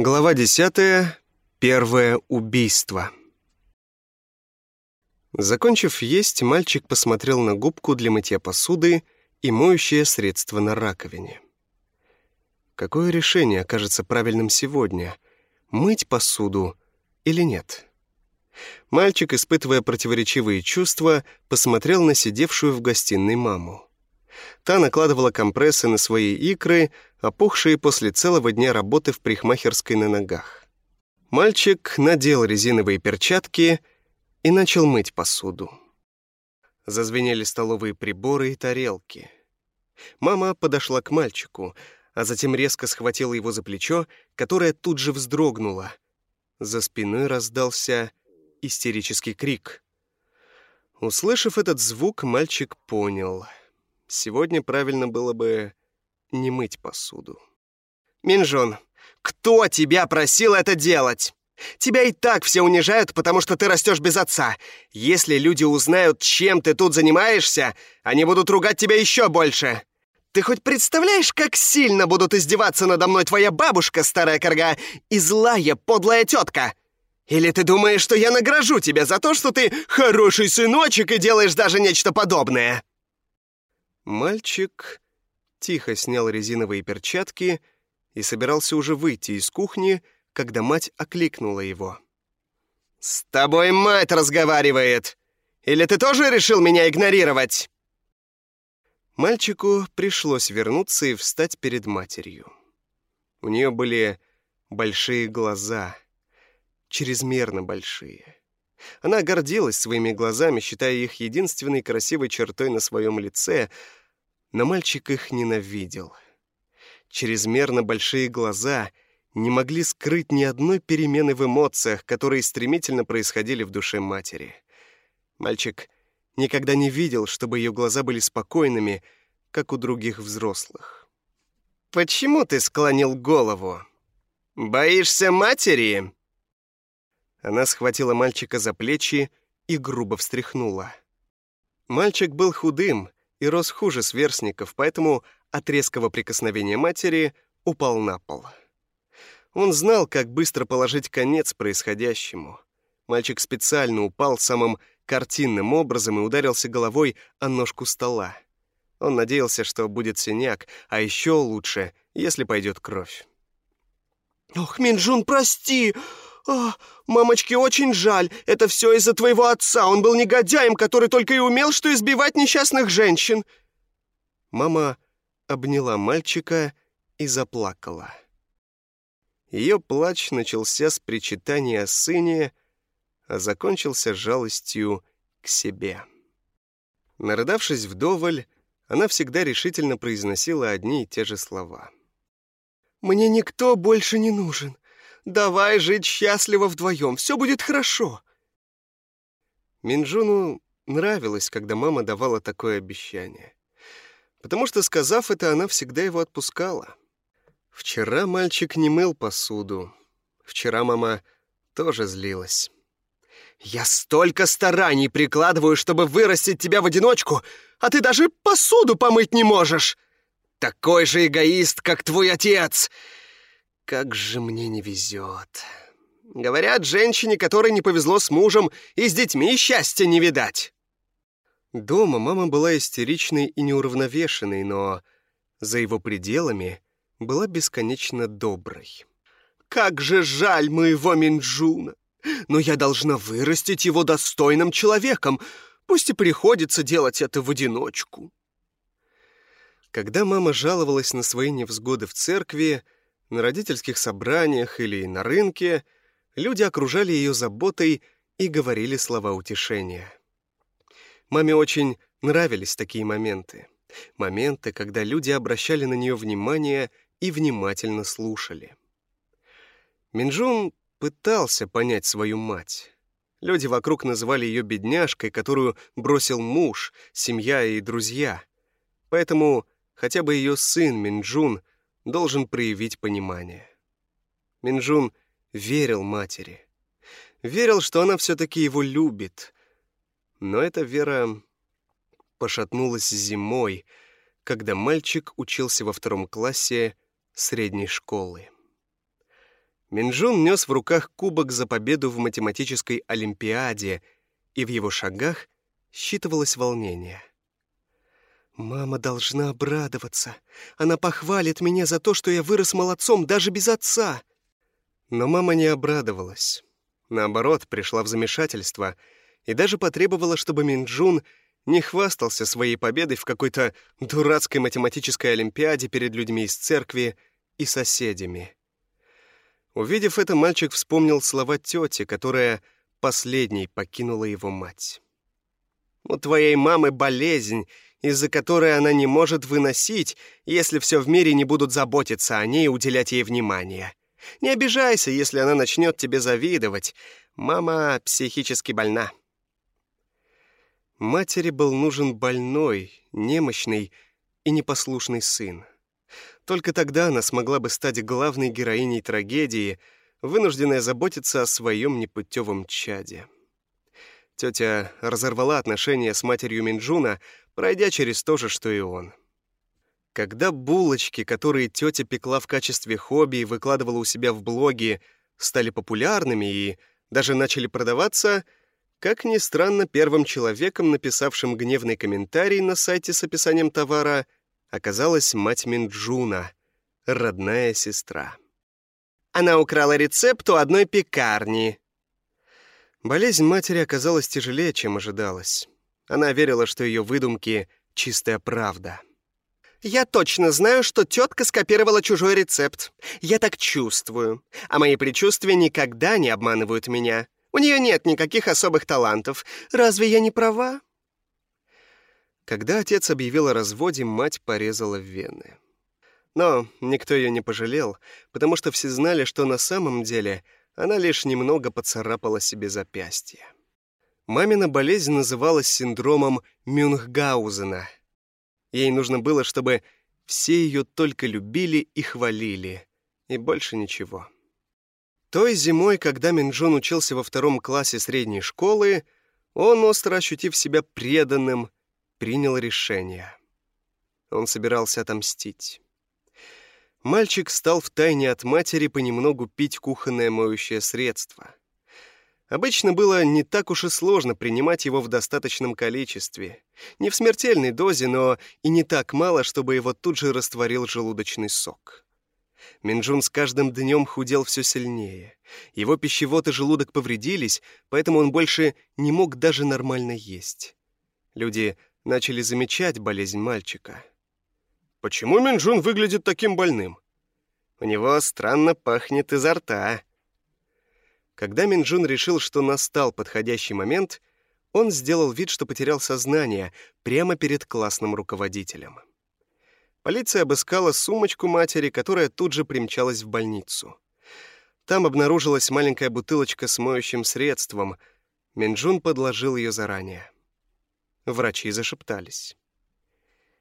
Глава десятая. Первое убийство. Закончив есть, мальчик посмотрел на губку для мытья посуды и моющее средство на раковине. Какое решение окажется правильным сегодня? Мыть посуду или нет? Мальчик, испытывая противоречивые чувства, посмотрел на сидевшую в гостиной маму. Та накладывала компрессы на свои икры, опухшие после целого дня работы в парикмахерской на ногах. Мальчик надел резиновые перчатки и начал мыть посуду. Зазвенели столовые приборы и тарелки. Мама подошла к мальчику, а затем резко схватила его за плечо, которое тут же вздрогнуло. За спиной раздался истерический крик. Услышав этот звук, мальчик понял — Сегодня правильно было бы не мыть посуду. «Минжон, кто тебя просил это делать? Тебя и так все унижают, потому что ты растешь без отца. Если люди узнают, чем ты тут занимаешься, они будут ругать тебя еще больше. Ты хоть представляешь, как сильно будут издеваться надо мной твоя бабушка, старая корга, и злая, подлая тетка? Или ты думаешь, что я награжу тебя за то, что ты хороший сыночек и делаешь даже нечто подобное?» Мальчик тихо снял резиновые перчатки и собирался уже выйти из кухни, когда мать окликнула его. «С тобой мать разговаривает! Или ты тоже решил меня игнорировать?» Мальчику пришлось вернуться и встать перед матерью. У нее были большие глаза, чрезмерно большие. Она гордилась своими глазами, считая их единственной красивой чертой на своем лице, но мальчик их ненавидел. Чрезмерно большие глаза не могли скрыть ни одной перемены в эмоциях, которые стремительно происходили в душе матери. Мальчик никогда не видел, чтобы ее глаза были спокойными, как у других взрослых. «Почему ты склонил голову? Боишься матери?» Она схватила мальчика за плечи и грубо встряхнула. Мальчик был худым, и рос хуже сверстников, поэтому от резкого прикосновения матери упал на пол. Он знал, как быстро положить конец происходящему. Мальчик специально упал самым картинным образом и ударился головой о ножку стола. Он надеялся, что будет синяк, а еще лучше, если пойдет кровь. «Ох, Минджун, прости! О, мамочке очень жаль. Это все из-за твоего отца. Он был негодяем, который только и умел, что избивать несчастных женщин». Мама обняла мальчика и заплакала. Ее плач начался с причитания о сыне, а закончился жалостью к себе. Нарыдавшись вдоволь, она всегда решительно произносила одни и те же слова. «Мне никто больше не нужен. Давай жить счастливо вдвоем, все будет хорошо». Минджуну нравилось, когда мама давала такое обещание. Потому что, сказав это, она всегда его отпускала. Вчера мальчик не мыл посуду. Вчера мама тоже злилась. «Я столько стараний прикладываю, чтобы вырастить тебя в одиночку, а ты даже посуду помыть не можешь! Такой же эгоист, как твой отец! Как же мне не везет. Говорят, женщине, которой не повезло с мужем, и с детьми счастья не видать. Дома мама была истеричной и неуравновешенной, но за его пределами была бесконечно доброй. «Как же жаль моего Минджуна! Но я должна вырастить его достойным человеком, пусть и приходится делать это в одиночку». Когда мама жаловалась на свои невзгоды в церкви, на родительских собраниях или на рынке люди окружали ее заботой и говорили слова утешения. Маме очень нравились такие моменты. Моменты, когда люди обращали на нее внимание и внимательно слушали. Минджун пытался понять свою мать. Люди вокруг называли ее бедняжкой, которую бросил муж, семья и друзья. Поэтому хотя бы ее сын Минджун должен проявить понимание. Минджун верил матери. Верил, что она все-таки его любит. Но эта вера пошатнулась зимой, когда мальчик учился во втором классе средней школы. Минджун нес в руках кубок за победу в математической олимпиаде, и в его шагах считывалось волнение. «Мама должна обрадоваться. Она похвалит меня за то, что я вырос молодцом даже без отца». Но мама не обрадовалась. Наоборот, пришла в замешательство и даже потребовала, чтобы Минджун не хвастался своей победой в какой-то дурацкой математической олимпиаде перед людьми из церкви и соседями. Увидев это, мальчик вспомнил слова тети, которая последней покинула его мать. «У твоей мамы болезнь, из-за которой она не может выносить, если все в мире не будут заботиться о ней и уделять ей внимание. Не обижайся, если она начнет тебе завидовать. Мама психически больна». Матери был нужен больной, немощный и непослушный сын. Только тогда она смогла бы стать главной героиней трагедии, вынужденная заботиться о своем непутевом чаде. Тетя разорвала отношения с матерью Минджуна, пройдя через то же, что и он. Когда булочки, которые тетя пекла в качестве хобби и выкладывала у себя в блоге, стали популярными и даже начали продаваться — как ни странно, первым человеком, написавшим гневный комментарий на сайте с описанием товара, оказалась мать Минджуна, родная сестра. Она украла рецепт у одной пекарни. Болезнь матери оказалась тяжелее, чем ожидалось. Она верила, что ее выдумки — чистая правда. «Я точно знаю, что тетка скопировала чужой рецепт. Я так чувствую. А мои предчувствия никогда не обманывают меня. У нее нет никаких особых талантов. Разве я не права?» Когда отец объявил о разводе, мать порезала вены. Но никто ее не пожалел, потому что все знали, что на самом деле она лишь немного поцарапала себе запястье. Мамина болезнь называлась синдромом Мюнхгаузена. Ей нужно было, чтобы все ее только любили и хвалили, и больше ничего. Той зимой, когда Минджун учился во втором классе средней школы, он, остро ощутив себя преданным, принял решение. Он собирался отомстить. Мальчик стал втайне от матери понемногу пить кухонное моющее средство. Обычно было не так уж и сложно принимать его в достаточном количестве. Не в смертельной дозе, но и не так мало, чтобы его тут же растворил желудочный сок. Минджун с каждым днем худел все сильнее. Его пищевод и желудок повредились, поэтому он больше не мог даже нормально есть. Люди начали замечать болезнь мальчика. «Почему Минджун выглядит таким больным?» «У него странно пахнет изо рта». Когда Минджун решил, что настал подходящий момент, он сделал вид, что потерял сознание прямо перед классным руководителем. Полиция обыскала сумочку матери, которая тут же примчалась в больницу. Там обнаружилась маленькая бутылочка с моющим средством. Минджун подложил ее заранее. Врачи зашептались.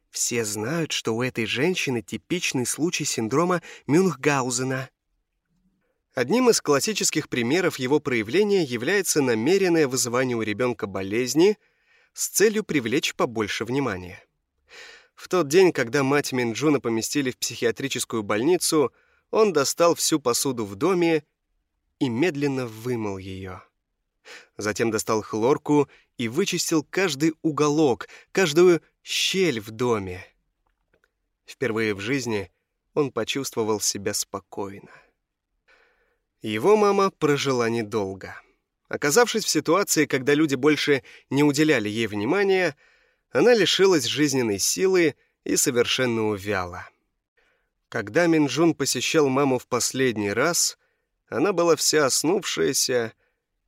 Все знают, что у этой женщины типичный случай синдрома Мюнхгаузена. Одним из классических примеров его проявления является намеренное вызывание у ребенка болезни с целью привлечь побольше внимания. В тот день, когда мать Минджуна поместили в психиатрическую больницу, он достал всю посуду в доме и медленно вымыл ее. Затем достал хлорку и вычистил каждый уголок, каждую щель в доме. Впервые в жизни он почувствовал себя спокойно. Его мама прожила недолго. Оказавшись в ситуации, когда люди больше не уделяли ей внимания, она лишилась жизненной силы и совершенно увяла. Когда Минджун посещал маму в последний раз, она была вся оснувшаяся,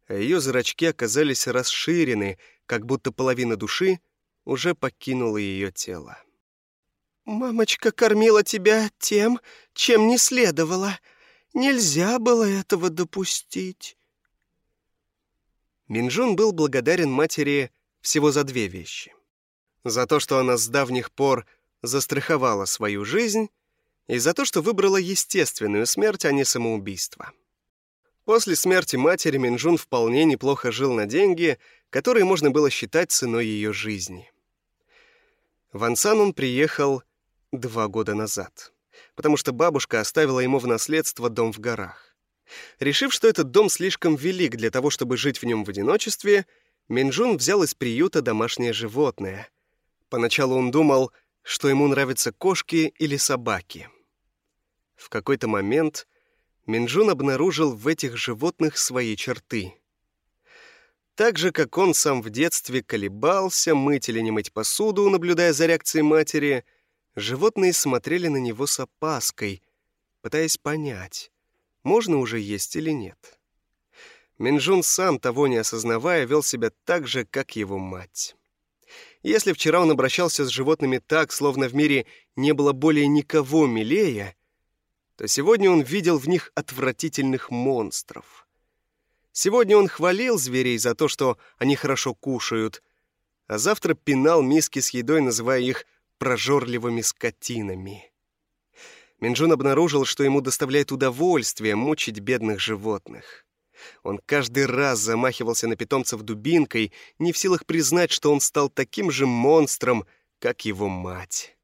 а ее зрачки оказались расширены, как будто половина души уже покинула ее тело. «Мамочка кормила тебя тем, чем не следовало. Нельзя было этого допустить». Минджун был благодарен матери всего за две вещи за то, что она с давних пор застраховала свою жизнь, и за то, что выбрала естественную смерть, а не самоубийство. После смерти матери Минджун вполне неплохо жил на деньги, которые можно было считать ценой ее жизни. В Ансан он приехал два года назад, потому что бабушка оставила ему в наследство дом в горах. Решив, что этот дом слишком велик для того, чтобы жить в нем в одиночестве, Минджун взял из приюта домашнее животное. Поначалу он думал, что ему нравятся кошки или собаки. В какой-то момент Минджун обнаружил в этих животных свои черты. Так же, как он сам в детстве колебался, мыть или не мыть посуду, наблюдая за реакцией матери, животные смотрели на него с опаской, пытаясь понять, можно уже есть или нет. Минджун сам, того не осознавая, вел себя так же, как его мать. Если вчера он обращался с животными так, словно в мире не было более никого милее, то сегодня он видел в них отвратительных монстров. Сегодня он хвалил зверей за то, что они хорошо кушают, а завтра пинал миски с едой, называя их прожорливыми скотинами. Минджун обнаружил, что ему доставляет удовольствие мучить бедных животных. Он каждый раз замахивался на питомцев дубинкой, не в силах признать, что он стал таким же монстром, как его мать.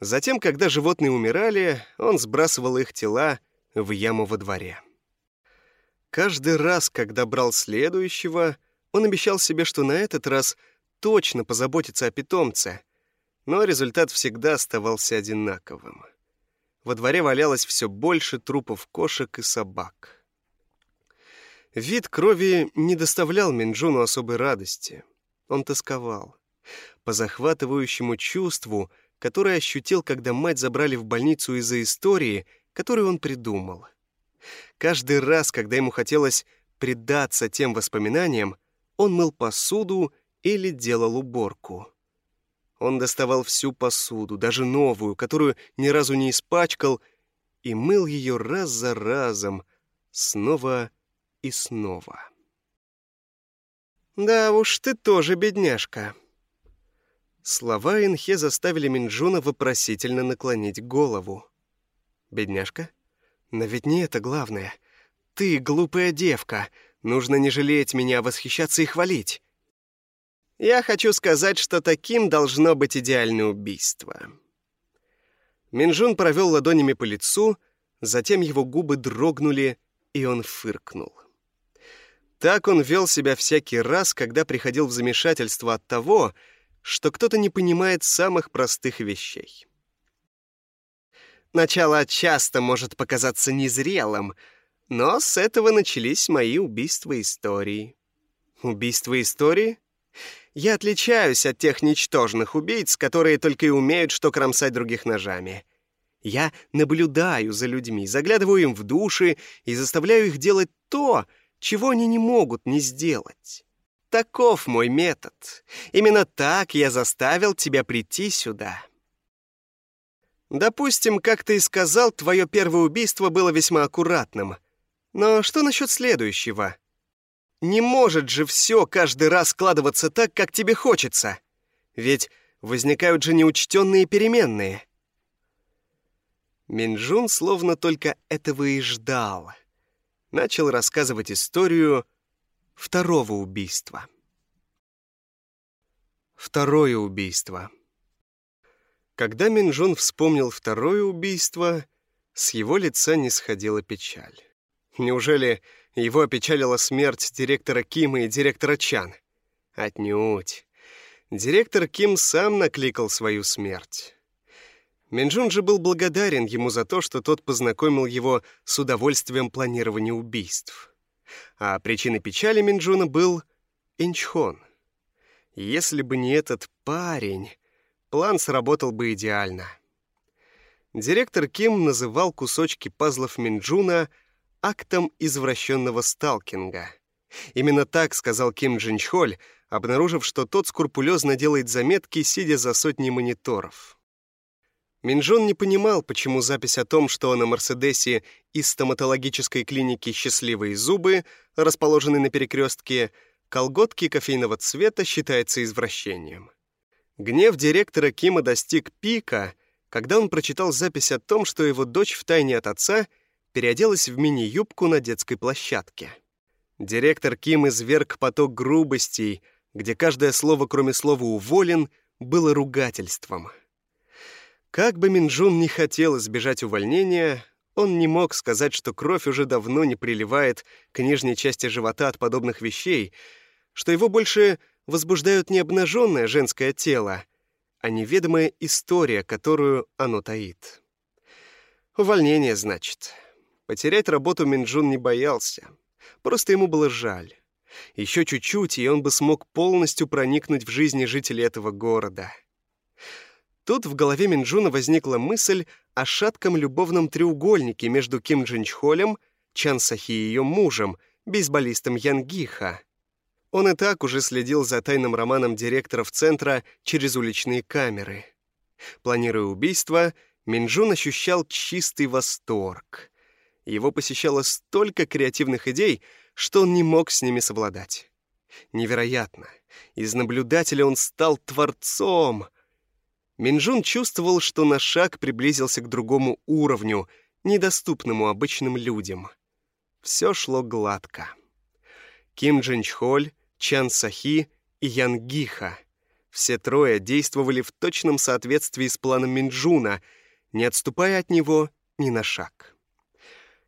Затем, когда животные умирали, он сбрасывал их тела в яму во дворе. Каждый раз, когда брал следующего, он обещал себе, что на этот раз точно позаботится о питомце, но результат всегда оставался одинаковым. Во дворе валялось все больше трупов кошек и собак. Вид крови не доставлял Минджуну особой радости. Он тосковал. По захватывающему чувству, которое ощутил, когда мать забрали в больницу из-за истории, которую он придумал. Каждый раз, когда ему хотелось предаться тем воспоминаниям, он мыл посуду или делал уборку. Он доставал всю посуду, даже новую, которую ни разу не испачкал, и мыл ее раз за разом, снова и снова. «Да уж ты тоже бедняжка». Слова Инхе заставили Минджуна вопросительно наклонить голову. «Бедняжка? Но ведь не это главное. Ты, глупая девка, нужно не жалеть меня, а восхищаться и хвалить. Я хочу сказать, что таким должно быть идеальное убийство. Минжун провел ладонями по лицу, затем его губы дрогнули, и он фыркнул. Так он вел себя всякий раз, когда приходил в замешательство от того, что кто-то не понимает самых простых вещей. Начало часто может показаться незрелым, но с этого начались мои убийства истории. Убийства истории? Я отличаюсь от тех ничтожных убийц, которые только и умеют что кромсать других ножами. Я наблюдаю за людьми, заглядываю им в души и заставляю их делать то, чего они не могут не сделать. Таков мой метод. Именно так я заставил тебя прийти сюда. Допустим, как ты и сказал, твое первое убийство было весьма аккуратным. Но что насчет следующего? Не может же все каждый раз складываться так, как тебе хочется. Ведь возникают же неучтенные переменные. Минджун словно только этого и ждал. Начал рассказывать историю второго убийства. Второе убийство. Когда Минджун вспомнил второе убийство, с его лица не сходила печаль. Неужели его опечалила смерть директора Кима и директора Чан. Отнюдь. Директор Ким сам накликал свою смерть. Минджун же был благодарен ему за то, что тот познакомил его с удовольствием планирования убийств. А причиной печали Минджуна был Инчхон. Если бы не этот парень, план сработал бы идеально. Директор Ким называл кусочки пазлов Минджуна — актом извращенного сталкинга. Именно так сказал Ким Джин Чхоль, обнаружив, что тот скрупулезно делает заметки, сидя за сотней мониторов. Минджон не понимал, почему запись о том, что на Мерседесе из стоматологической клиники «Счастливые зубы», расположенной на перекрестке, колготки кофейного цвета считается извращением. Гнев директора Кима достиг пика, когда он прочитал запись о том, что его дочь втайне от отца — переоделась в мини-юбку на детской площадке. Директор Ким изверг поток грубостей, где каждое слово, кроме слова «уволен», было ругательством. Как бы Минджун не хотел избежать увольнения, Он не мог сказать, что кровь уже давно не приливает к нижней части живота от подобных вещей, что его больше возбуждают не обнаженное женское тело, а неведомая история, которую оно таит. Увольнение, значит. Потерять работу Минджун не боялся. Просто ему было жаль. Еще чуть-чуть, и он бы смог полностью проникнуть в жизни жителей этого города. Тут в голове Минджуна возникла мысль о шатком любовном треугольнике между Ким Джинчхолем, Чан Сахи и ее мужем, бейсболистом Янгиха. Он и так уже следил за тайным романом директоров центра через уличные камеры. Планируя убийство, Минджун ощущал чистый восторг. Его посещало столько креативных идей, что он не мог с ними совладать. Невероятно. Из наблюдателя он стал творцом. Минджун чувствовал, что на шаг приблизился к другому уровню, недоступному обычным людям. Все шло гладко. Ким Джинчхоль, Чан Сахи и Ян Гиха. Все трое действовали в точном соответствии с планом Минджуна, не отступая от него ни на шаг.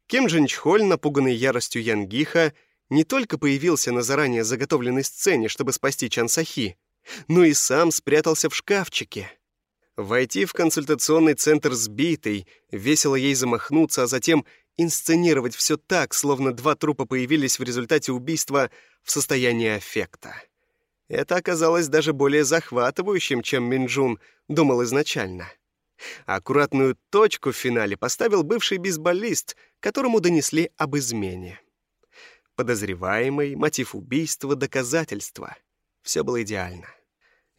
Ким Джинчхоль, напуганный яростью Янгиха, не только появился на заранее заготовленной сцене, чтобы спасти Чан Сахи, но и сам спрятался в шкафчике. Войти в консультационный центр сбитой, весело ей замахнуться, а затем инсценировать все так, словно два трупа появились в результате убийства в состоянии аффекта. Это оказалось даже более захватывающим, чем Минджун думал изначально. Аккуратную точку в финале поставил бывший бейсболист, которому донесли об измене. Подозреваемый, мотив убийства, доказательства. Все было идеально.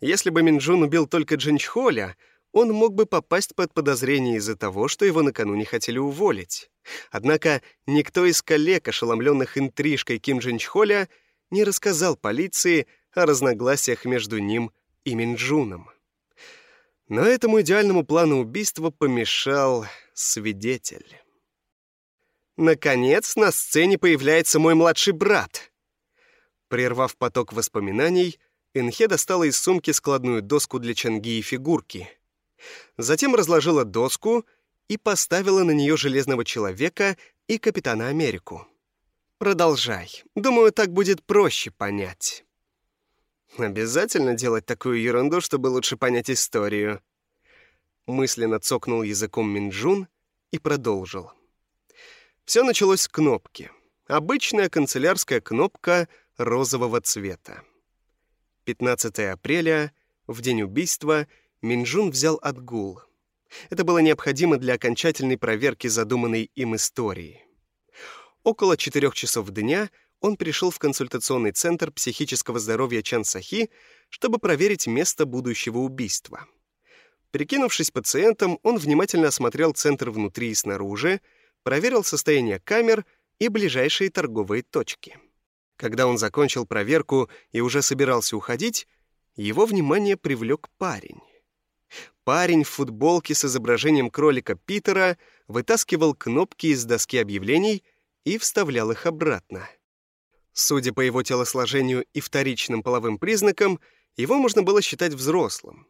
Если бы Минджун убил только Джинчхоля, он мог бы попасть под подозрение из-за того, что его накануне хотели уволить. Однако никто из коллег, ошеломленных интрижкой Ким Джинчхоля, не рассказал полиции о разногласиях между ним и Минджуном. Но этому идеальному плану убийства помешал свидетель. Наконец, на сцене появляется мой младший брат. Прервав поток воспоминаний, Энхе достала из сумки складную доску для чанги и фигурки. Затем разложила доску и поставила на нее Железного Человека и Капитана Америку. «Продолжай. Думаю, так будет проще понять». Обязательно делать такую ерунду, чтобы лучше понять историю. Мысленно цокнул языком Минджун и продолжил. Все началось с кнопки. Обычная канцелярская кнопка розового цвета. 15 апреля, в день убийства, Минджун взял отгул. Это было необходимо для окончательной проверки задуманной им истории. Около четырех часов дня он пришел в консультационный центр психического здоровья Чан Сахи, чтобы проверить место будущего убийства. Прикинувшись пациентом, он внимательно осмотрел центр внутри и снаружи, проверил состояние камер и ближайшие торговые точки. Когда он закончил проверку и уже собирался уходить, его внимание привлек парень. Парень в футболке с изображением кролика Питера вытаскивал кнопки из доски объявлений и вставлял их обратно. Судя по его телосложению и вторичным половым признакам, его можно было считать взрослым.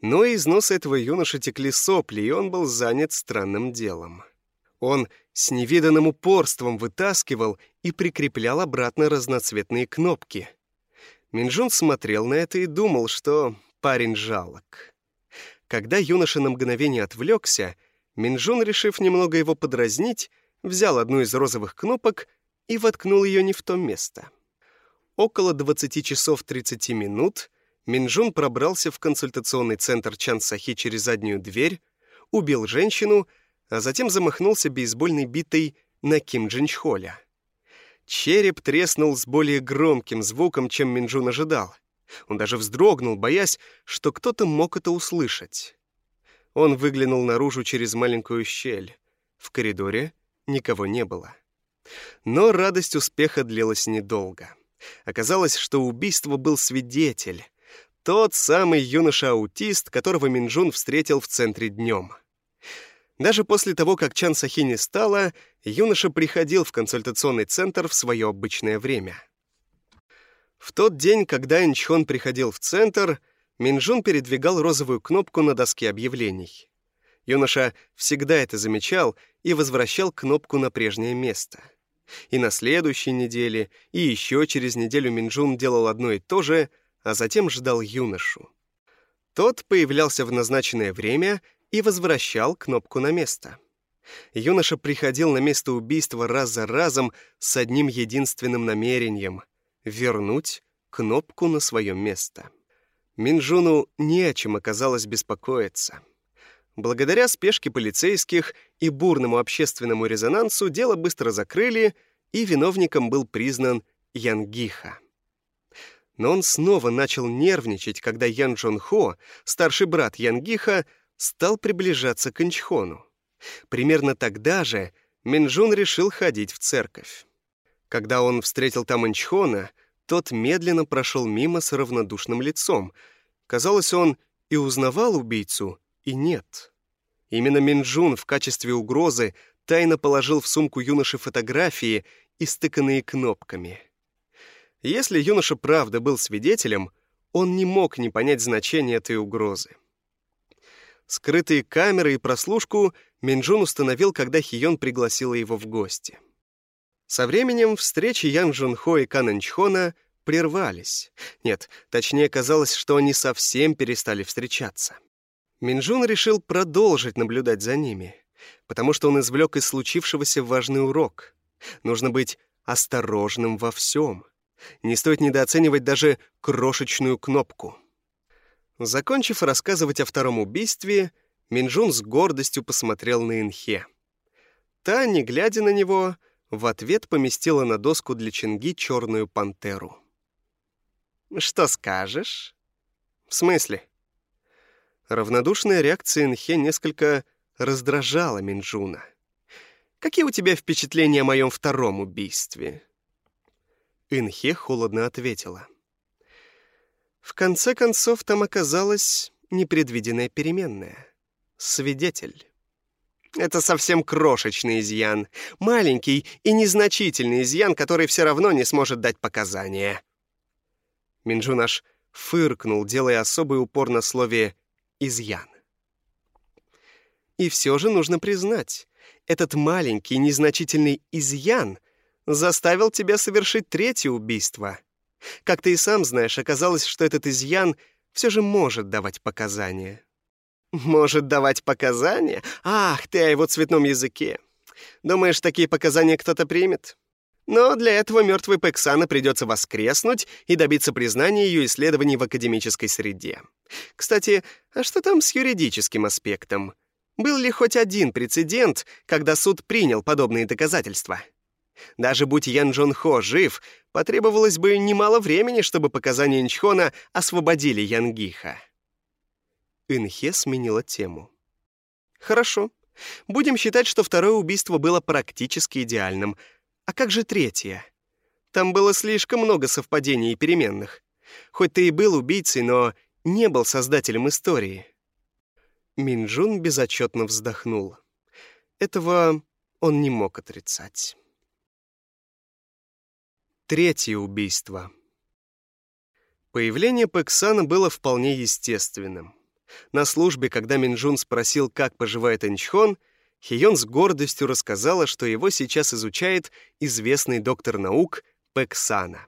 Но из носа этого юноши текли сопли, и он был занят странным делом. Он с невиданным упорством вытаскивал и прикреплял обратно разноцветные кнопки. Минджун смотрел на это и думал, что парень жалок. Когда юноша на мгновение отвлекся, Минджун, решив немного его подразнить, взял одну из розовых кнопок — и воткнул ее не в то место. Около 20 часов 30 минут Минджун пробрался в консультационный центр Чан Сахи через заднюю дверь, убил женщину, а затем замахнулся бейсбольной битой на Ким Джинчхоля. Череп треснул с более громким звуком, чем Минджун ожидал. Он даже вздрогнул, боясь, что кто-то мог это услышать. Он выглянул наружу через маленькую щель. В коридоре никого не было. Но радость успеха длилась недолго. Оказалось, что убийство был свидетель. Тот самый юноша-аутист, которого Минджун встретил в центре днем. Даже после того, как Чан Сахи не стало, юноша приходил в консультационный центр в свое обычное время. В тот день, когда Инчхон приходил в центр, Минджун передвигал розовую кнопку на доске объявлений. Юноша всегда это замечал и возвращал кнопку на прежнее место. И на следующей неделе, и еще через неделю Минджун делал одно и то же, а затем ждал юношу. Тот появлялся в назначенное время и возвращал кнопку на место. Юноша приходил на место убийства раз за разом с одним единственным намерением — вернуть кнопку на свое место. Минджуну не о чем оказалось беспокоиться. Благодаря спешке полицейских и бурному общественному резонансу дело быстро закрыли, и виновником был признан Янгиха. Но он снова начал нервничать, когда Ян Джон Хо, старший брат Янгиха, стал приближаться к Инчхону. Примерно тогда же Минджун решил ходить в церковь. Когда он встретил там Инчхона, тот медленно прошел мимо с равнодушным лицом. Казалось, он и узнавал убийцу, и нет. Именно Минджун в качестве угрозы тайно положил в сумку юноши фотографии, истыканные кнопками. Если юноша правда был свидетелем, он не мог не понять значения этой угрозы. Скрытые камеры и прослушку Минджун установил, когда Хион пригласила его в гости. Со временем встречи Ян Джунхо и Кан Инчхона прервались. Нет, точнее казалось, что они совсем перестали встречаться. Минджун решил продолжить наблюдать за ними, потому что он извлек из случившегося важный урок. Нужно быть осторожным во всем. Не стоит недооценивать даже крошечную кнопку. Закончив рассказывать о втором убийстве, Минджун с гордостью посмотрел на Инхе. Та, не глядя на него, в ответ поместила на доску для Чинги черную пантеру. «Что скажешь?» «В смысле?» Равнодушная реакция Инхе несколько раздражала Минджуна. «Какие у тебя впечатления о моем втором убийстве?» Инхе холодно ответила. В конце концов, там оказалась непредвиденная переменная. Свидетель. Это совсем крошечный изъян. Маленький и незначительный изъян, который все равно не сможет дать показания. Минджун аж фыркнул, делая особый упор на слове «изъян». И все же нужно признать, этот маленький незначительный изъян заставил тебя совершить третье убийство. Как ты и сам знаешь, оказалось, что этот изъян все же может давать показания. Может давать показания? Ах, ты о его цветном языке. Думаешь, такие показания кто-то примет? Но для этого мертвой Пексана придется воскреснуть и добиться признания ее исследований в академической среде. Кстати, а что там с юридическим аспектом? Был ли хоть один прецедент, когда суд принял подобные доказательства? Даже будь Ян Джон Хо жив, потребовалось бы немало времени, чтобы показания Инчхона освободили Янгиха. Инхе сменила тему. «Хорошо. Будем считать, что второе убийство было практически идеальным. А как же третье? Там было слишком много совпадений и переменных. Хоть ты и был убийцей, но не был создателем истории». Минджун безотчетно вздохнул. Этого он не мог отрицать. Третье убийство. Появление Пэксана было вполне естественным. На службе, когда Минджун спросил, как поживает Энчхон, Хион с гордостью рассказала, что его сейчас изучает известный доктор наук Пэксана.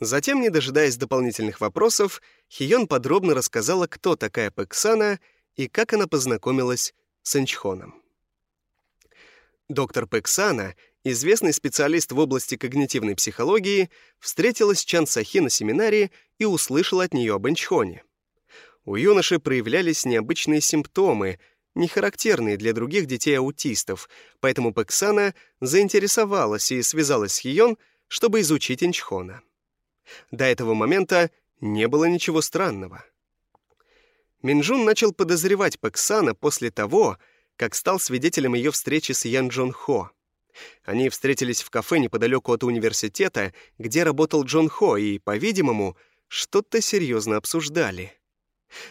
Затем, не дожидаясь дополнительных вопросов, Хион подробно рассказала, кто такая Пэксана и как она познакомилась с Энчхоном. Доктор Пэксана, известный специалист в области когнитивной психологии, встретилась с Чан Сахи на семинаре и услышала от нее об Энчхоне. У юноши проявлялись необычные симптомы, не характерные для других детей-аутистов, поэтому Пэксана заинтересовалась и связалась с Хион, чтобы изучить Инчхона. До этого момента не было ничего странного. Минджун начал подозревать Пэксана после того, как стал свидетелем ее встречи с Ян Джон Хо. Они встретились в кафе неподалеку от университета, где работал Джон Хо, и, по-видимому, что-то серьезно обсуждали.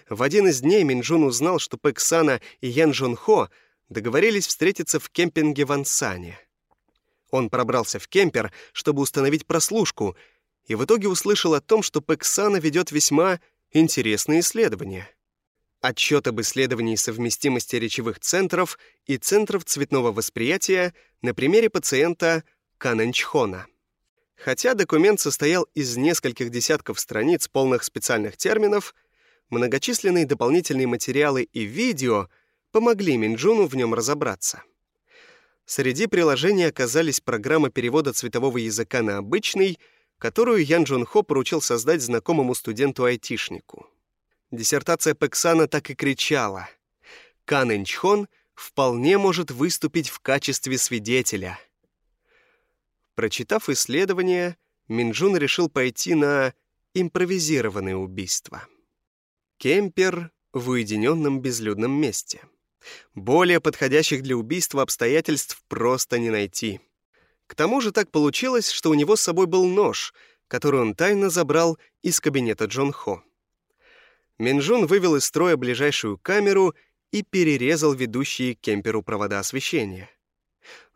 В один из дней Минджун узнал, что Пэк Сана и Ян Жон Хо договорились встретиться в кемпинге в Ансане. Он пробрался в кемпер, чтобы установить прослушку, и в итоге услышал о том, что Пэк Сана ведет весьма интересные исследования. отчет об исследовании совместимости речевых центров и центров цветного восприятия на примере пациента Кананчхона. Хотя документ состоял из нескольких десятков страниц полных специальных терминов, многочисленные дополнительные материалы и видео помогли Минджуну в нем разобраться. Среди приложений оказались программы перевода цветового языка на обычный, которую Ян Джун Хо поручил создать знакомому студенту-айтишнику. Диссертация Пексана так и кричала. Кан Инчхон вполне может выступить в качестве свидетеля. Прочитав исследование, Минджун решил пойти на импровизированное убийство. Кемпер в уединенном безлюдном месте. Более подходящих для убийства обстоятельств просто не найти. К тому же так получилось, что у него с собой был нож, который он тайно забрал из кабинета Джон Хо. Минжун вывел из строя ближайшую камеру и перерезал ведущие к кемперу провода освещения.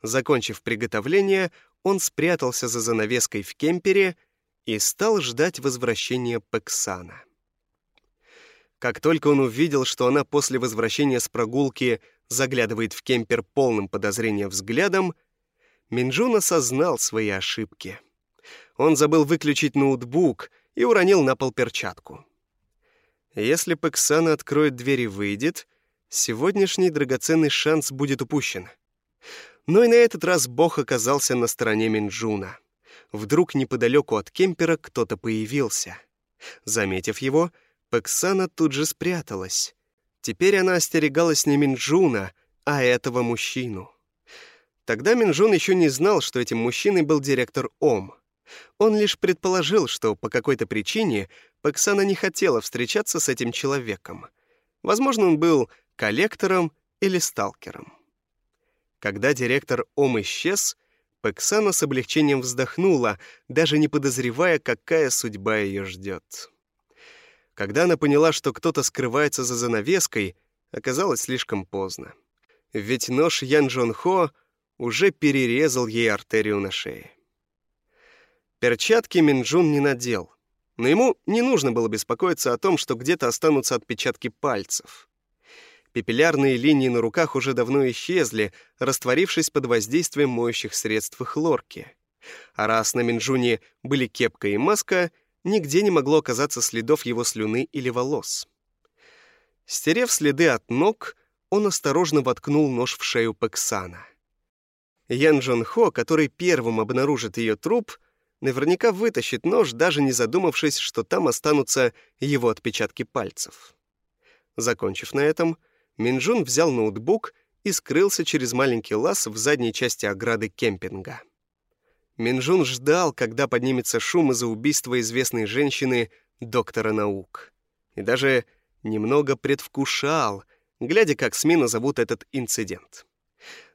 Закончив приготовление, он спрятался за занавеской в кемпере и стал ждать возвращения Пексана. Как только он увидел, что она после возвращения с прогулки заглядывает в кемпер полным подозрения взглядом, Минджун осознал свои ошибки. Он забыл выключить ноутбук и уронил на пол перчатку. Если Пексана откроет дверь и выйдет, сегодняшний драгоценный шанс будет упущен. Но и на этот раз Бог оказался на стороне Минджуна. Вдруг неподалеку от кемпера кто-то появился. Заметив его, Пексана тут же спряталась. Теперь она остерегалась не Минджуна, а этого мужчину. Тогда Минджун еще не знал, что этим мужчиной был директор ОМ. Он лишь предположил, что по какой-то причине Паксана не хотела встречаться с этим человеком. Возможно, он был коллектором или сталкером. Когда директор Ом исчез, Паксана с облегчением вздохнула, даже не подозревая, какая судьба ее ждет. Когда она поняла, что кто-то скрывается за занавеской, оказалось слишком поздно. Ведь нож Ян Джон Хо уже перерезал ей артерию на шее. Перчатки Минджун не надел — но ему не нужно было беспокоиться о том, что где-то останутся отпечатки пальцев. Пепелярные линии на руках уже давно исчезли, растворившись под воздействием моющих средств хлорки. А раз на Минджуне были кепка и маска, нигде не могло оказаться следов его слюны или волос. Стерев следы от ног, он осторожно воткнул нож в шею Пексана. Ян Джон Хо, который первым обнаружит ее труп — наверняка вытащит нож, даже не задумавшись, что там останутся его отпечатки пальцев. Закончив на этом, Минджун взял ноутбук и скрылся через маленький лаз в задней части ограды кемпинга. Минджун ждал, когда поднимется шум из-за убийства известной женщины, доктора наук. И даже немного предвкушал, глядя, как СМИ назовут этот инцидент.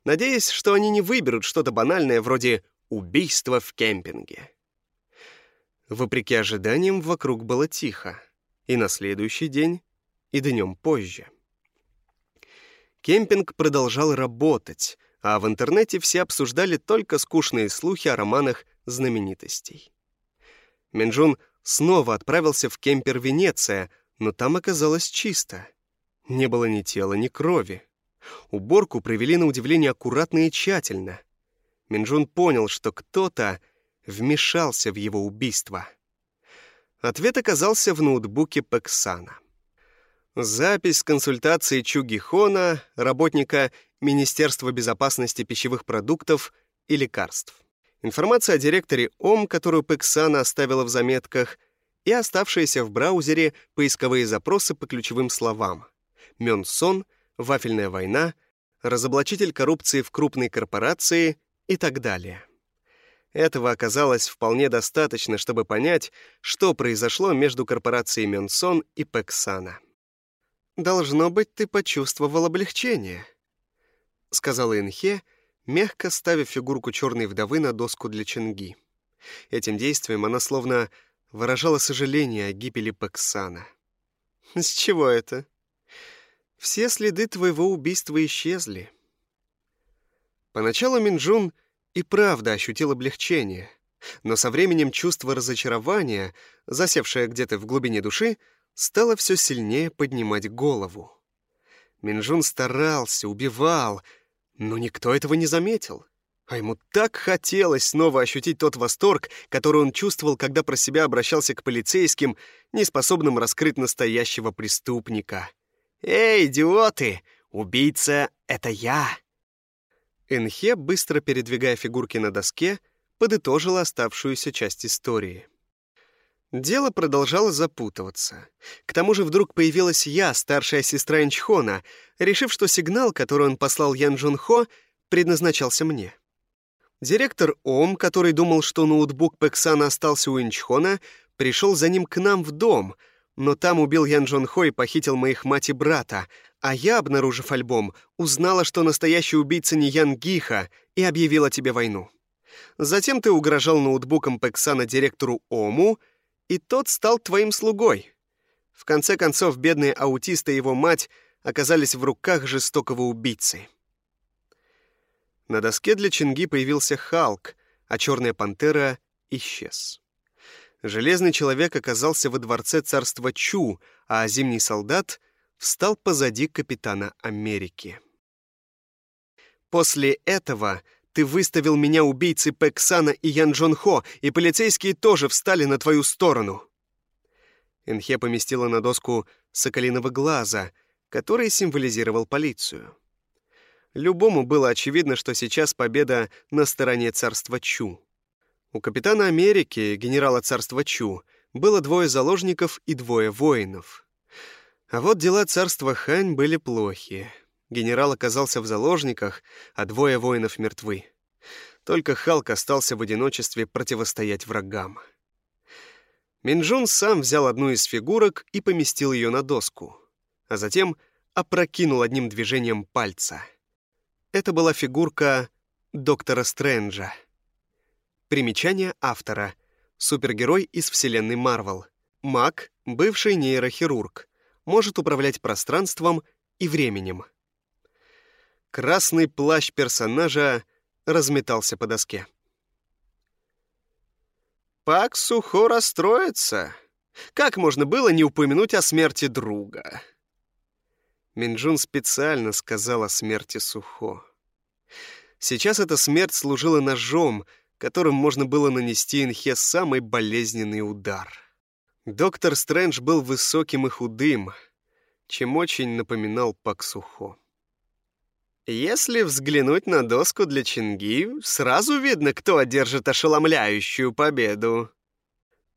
Надеясь, что они не выберут что-то банальное вроде «убийство в кемпинге». Вопреки ожиданиям, вокруг было тихо. И на следующий день, и днем позже. Кемпинг продолжал работать, а в интернете все обсуждали только скучные слухи о романах знаменитостей. Минджун снова отправился в кемпер Венеция, но там оказалось чисто. Не было ни тела, ни крови. Уборку провели на удивление аккуратно и тщательно. Минджун понял, что кто-то вмешался в его убийство? Ответ оказался в ноутбуке Пексана. Запись консультации Чуги Хона, работника Министерства безопасности пищевых продуктов и лекарств. Информация о директоре ОМ, которую Пексана оставила в заметках, и оставшиеся в браузере поисковые запросы по ключевым словам. Мёнсон, вафельная война, разоблачитель коррупции в крупной корпорации и так далее. Этого оказалось вполне достаточно, чтобы понять, что произошло между корпорацией Мёнсон и Пексана. «Должно быть, ты почувствовал облегчение», — сказала Инхе, мягко ставя фигурку черной вдовы на доску для Ченги. Этим действием она словно выражала сожаление о гибели Пексана. «С чего это?» «Все следы твоего убийства исчезли». Поначалу Минджун — и правда ощутил облегчение, но со временем чувство разочарования, засевшее где-то в глубине души, стала все сильнее поднимать голову. Минжун старался, убивал, но никто этого не заметил. А ему так хотелось снова ощутить тот восторг, который он чувствовал, когда про себя обращался к полицейским, неспособным раскрыть настоящего преступника. «Эй, идиоты! Убийца — это я!» Энхе, быстро передвигая фигурки на доске, подытожила оставшуюся часть истории. Дело продолжало запутываться. К тому же вдруг появилась я, старшая сестра Инчхона, решив, что сигнал, который он послал Ян Джун Хо, предназначался мне. Директор Ом, который думал, что ноутбук Пэксана остался у Инчхона, пришел за ним к нам в дом, но там убил Ян Джон Хо и похитил моих мать и брата, а я, обнаружив альбом, узнала, что настоящий убийца не Ян Гиха, и объявила тебе войну. Затем ты угрожал ноутбуком Пэксана директору Ому, и тот стал твоим слугой. В конце концов, бедные аутисты и его мать оказались в руках жестокого убийцы. На доске для Чинги появился Халк, а черная пантера исчез. Железный человек оказался во дворце царства Чу, а зимний солдат встал позади капитана Америки. После этого ты выставил меня убийцей Пэксана и Ян Джон Хо, и полицейские тоже встали на твою сторону. Энхе поместила на доску соколиного глаза, который символизировал полицию. Любому было очевидно, что сейчас победа на стороне царства Чу. У капитана Америки, генерала царства Чу, было двое заложников и двое воинов. А вот дела царства Хань были плохи. Генерал оказался в заложниках, а двое воинов мертвы. Только Халк остался в одиночестве противостоять врагам. Минджун сам взял одну из фигурок и поместил ее на доску, а затем опрокинул одним движением пальца — это была фигурка доктора Стрэнджа. Примечание автора. Супергерой из вселенной Марвел. Маг, бывший нейрохирург. Может управлять пространством и временем. Красный плащ персонажа разметался по доске. Пак Сухо расстроится. Как можно было не упомянуть о смерти друга? Минджун специально сказал о смерти Сухо. Сейчас эта смерть служила ножом, которым можно было нанести Инхе самый болезненный удар. Доктор Стрэндж был высоким и худым, чем очень напоминал Пак Сухо. Если взглянуть на доску для Чинги, сразу видно, кто одержит ошеломляющую победу.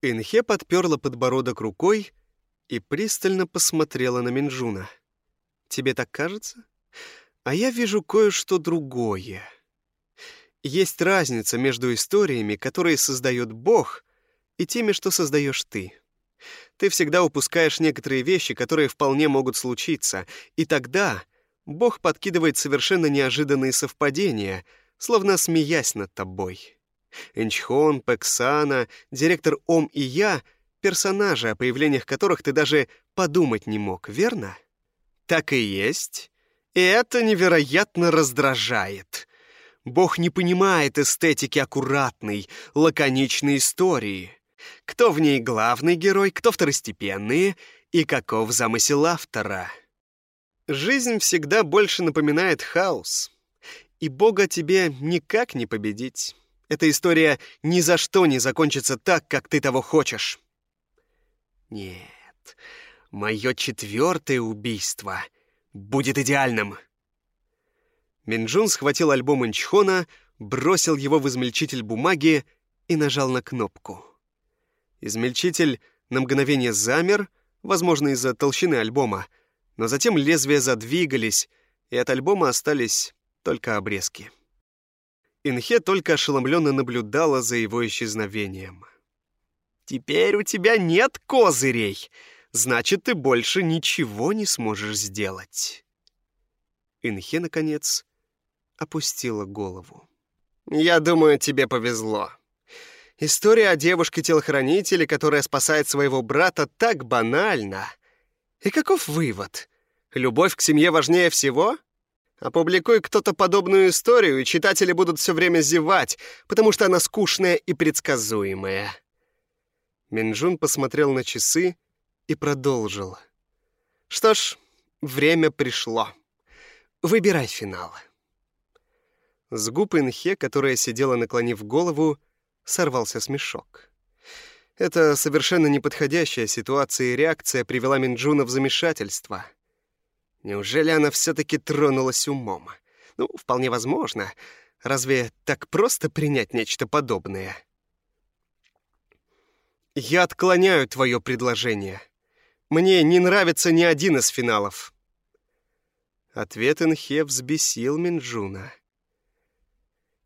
Инхе подперла подбородок рукой и пристально посмотрела на Минджуна. Тебе так кажется? А я вижу кое-что другое. Есть разница между историями, которые создает Бог, и теми, что создаешь ты. Ты всегда упускаешь некоторые вещи, которые вполне могут случиться, и тогда Бог подкидывает совершенно неожиданные совпадения, словно смеясь над тобой. Энчхон, Пексана, директор Ом и я — персонажи, о появлениях которых ты даже подумать не мог, верно? Так и есть. И это невероятно раздражает. Бог не понимает эстетики аккуратной, лаконичной истории. Кто в ней главный герой, кто второстепенные, и каков замысел автора. Жизнь всегда больше напоминает хаос. И Бога тебе никак не победить. Эта история ни за что не закончится так, как ты того хочешь. Нет, Мое четвертое убийство будет идеальным. Минджун схватил альбом Инчхона, бросил его в измельчитель бумаги и нажал на кнопку. Измельчитель на мгновение замер, возможно, из-за толщины альбома, но затем лезвия задвигались, и от альбома остались только обрезки. Инхе только ошеломленно наблюдала за его исчезновением. «Теперь у тебя нет козырей!» значит, ты больше ничего не сможешь сделать. Инхе, наконец, опустила голову. «Я думаю, тебе повезло. История о девушке-телохранителе, которая спасает своего брата, так банальна. И каков вывод? Любовь к семье важнее всего? Опубликуй кто-то подобную историю, и читатели будут все время зевать, потому что она скучная и предсказуемая». Минджун посмотрел на часы и продолжил. «Что ж, время пришло. Выбирай финал». С губ Инхе, которая сидела наклонив голову, сорвался смешок. Эта совершенно неподходящая ситуация и реакция привела Минджуна в замешательство. Неужели она все-таки тронулась умом? Ну, вполне возможно. Разве так просто принять нечто подобное? «Я отклоняю твое предложение. Мне не нравится ни один из финалов». Ответ Инхе взбесил Минджуна.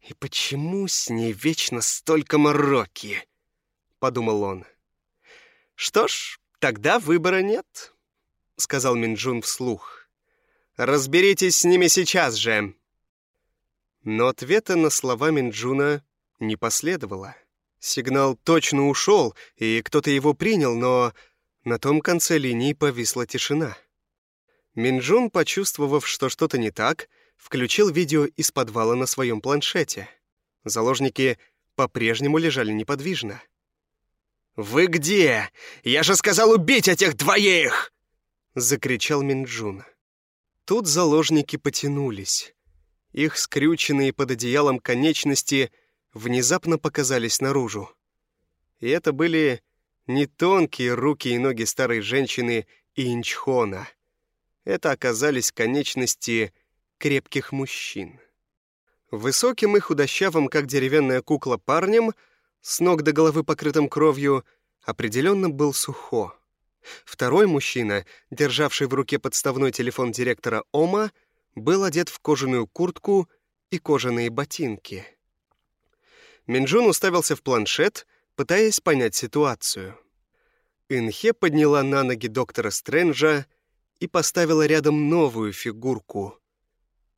«И почему с ней вечно столько мороки?» — подумал он. «Что ж, тогда выбора нет», — сказал Минджун вслух. «Разберитесь с ними сейчас же». Но ответа на слова Минджуна не последовало. Сигнал точно ушел, и кто-то его принял, но на том конце линии повисла тишина. Минджун, почувствовав, что что-то не так, — включил видео из подвала на своем планшете. Заложники по-прежнему лежали неподвижно. «Вы где? Я же сказал убить этих двоих!» — закричал Минджун. Тут заложники потянулись. Их скрюченные под одеялом конечности внезапно показались наружу. И это были не тонкие руки и ноги старой женщины Инчхона. Это оказались конечности крепких мужчин. Высоким и худощавым, как деревянная кукла, парнем, с ног до головы покрытым кровью, определенно был Сухо. Второй мужчина, державший в руке подставной телефон директора Ома, был одет в кожаную куртку и кожаные ботинки. Минджун уставился в планшет, пытаясь понять ситуацию. Инхе подняла на ноги доктора Стрэнджа и поставила рядом новую фигурку,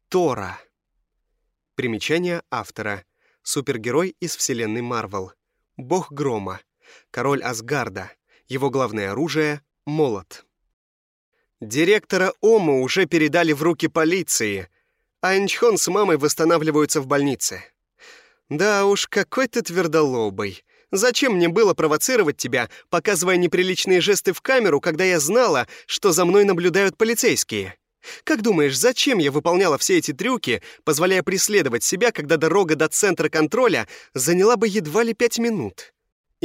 Тора. Примечание автора. Супергерой из вселенной Марвел. Бог грома. Король Асгарда. Его главное оружие — молот. Директора Ома уже передали в руки полиции, а Инчхон с мамой восстанавливаются в больнице. Да уж, какой ты твердолобый. Зачем мне было провоцировать тебя, показывая неприличные жесты в камеру, когда я знала, что за мной наблюдают полицейские? Как думаешь, зачем я выполняла все эти трюки, позволяя преследовать себя, когда дорога до центра контроля заняла бы едва ли пять минут?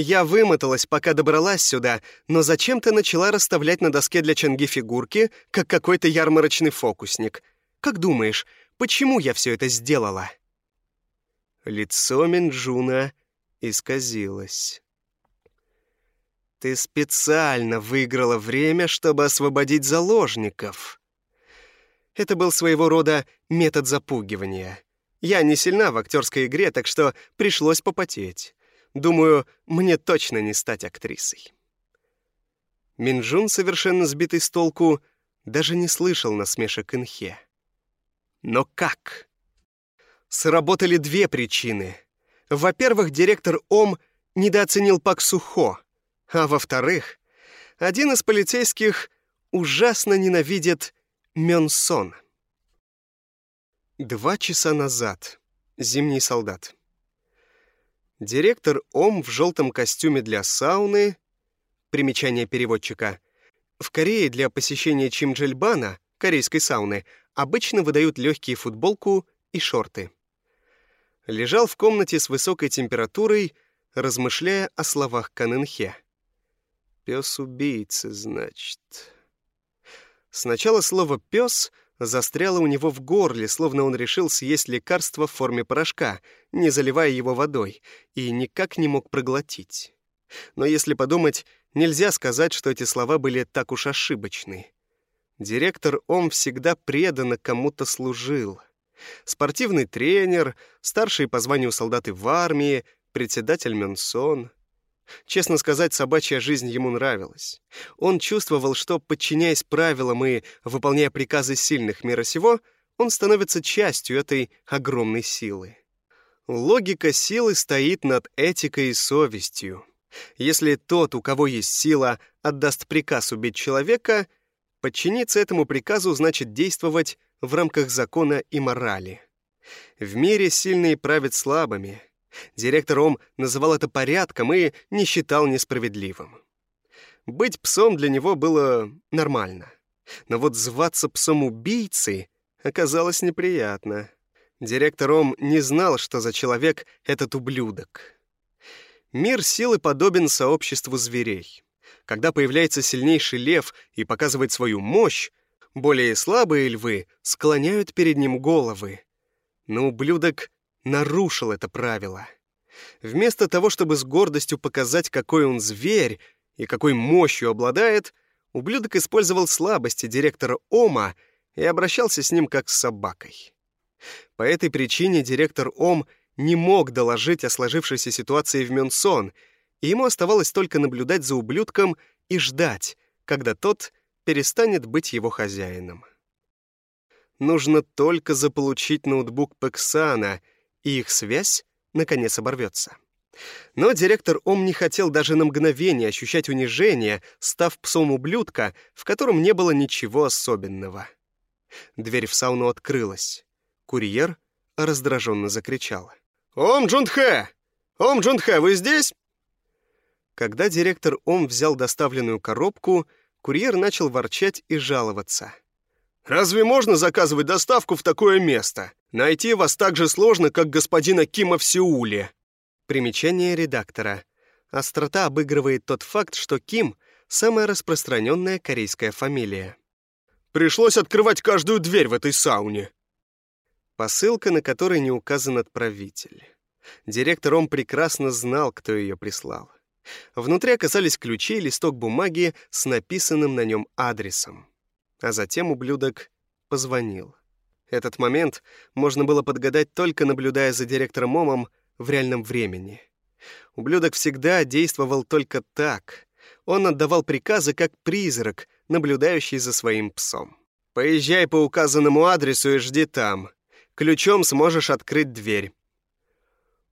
Я вымоталась, пока добралась сюда, но зачем-то начала расставлять на доске для Чанги фигурки, как какой-то ярмарочный фокусник. Как думаешь, почему я все это сделала?» Лицо Минджуна исказилось. «Ты специально выиграла время, чтобы освободить заложников», это был своего рода метод запугивания. Я не сильна в актерской игре, так что пришлось попотеть. Думаю, мне точно не стать актрисой. Минджун, совершенно сбитый с толку, даже не слышал насмешек Инхе. Но как? Сработали две причины. Во-первых, директор Ом недооценил Пак Сухо, а во-вторых, один из полицейских ужасно ненавидит Мёнсон. Два часа назад. Зимний солдат. Директор Ом в желтом костюме для сауны. Примечание переводчика. В Корее для посещения Чимджельбана, корейской сауны, обычно выдают легкие футболку и шорты. Лежал в комнате с высокой температурой, размышляя о словах Канынхе. «Пес-убийца, значит...» Сначала слово «пес» застряло у него в горле, словно он решил съесть лекарство в форме порошка, не заливая его водой, и никак не мог проглотить. Но если подумать, нельзя сказать, что эти слова были так уж ошибочны. Директор Ом всегда преданно кому-то служил. Спортивный тренер, старший по званию солдаты в армии, председатель Мюнсон — Честно сказать, собачья жизнь ему нравилась. Он чувствовал, что, подчиняясь правилам и выполняя приказы сильных мира сего, он становится частью этой огромной силы. Логика силы стоит над этикой и совестью. Если тот, у кого есть сила, отдаст приказ убить человека, подчиниться этому приказу значит действовать в рамках закона и морали. В мире сильные правят слабыми — Директор Ом называл это порядком и не считал несправедливым. Быть псом для него было нормально. Но вот зваться псом-убийцей оказалось неприятно. Директор Ом не знал, что за человек этот ублюдок. Мир силы подобен сообществу зверей. Когда появляется сильнейший лев и показывает свою мощь, более слабые львы склоняют перед ним головы. Но ублюдок нарушил это правило. Вместо того, чтобы с гордостью показать, какой он зверь и какой мощью обладает, ублюдок использовал слабости директора Ома и обращался с ним как с собакой. По этой причине директор Ом не мог доложить о сложившейся ситуации в Мюнсон, и ему оставалось только наблюдать за ублюдком и ждать, когда тот перестанет быть его хозяином. Нужно только заполучить ноутбук Пексана, и их связь наконец оборвется. Но директор Ом не хотел даже на мгновение ощущать унижение, став псом ублюдка, в котором не было ничего особенного. Дверь в сауну открылась. Курьер раздраженно закричал. «Ом Джунхэ! Ом Джунхэ, вы здесь?» Когда директор Ом взял доставленную коробку, курьер начал ворчать и жаловаться. «Разве можно заказывать доставку в такое место? Найти вас так же сложно, как господина Кима в Сеуле». Примечание редактора. Острота обыгрывает тот факт, что Ким — самая распространенная корейская фамилия. «Пришлось открывать каждую дверь в этой сауне». Посылка, на которой не указан отправитель. Директор Ом прекрасно знал, кто ее прислал. Внутри оказались ключи и листок бумаги с написанным на нем адресом. А затем ублюдок позвонил. Этот момент можно было подгадать только наблюдая за директором Омом в реальном времени. Ублюдок всегда действовал только так. Он отдавал приказы как призрак, наблюдающий за своим псом. «Поезжай по указанному адресу и жди там. Ключом сможешь открыть дверь».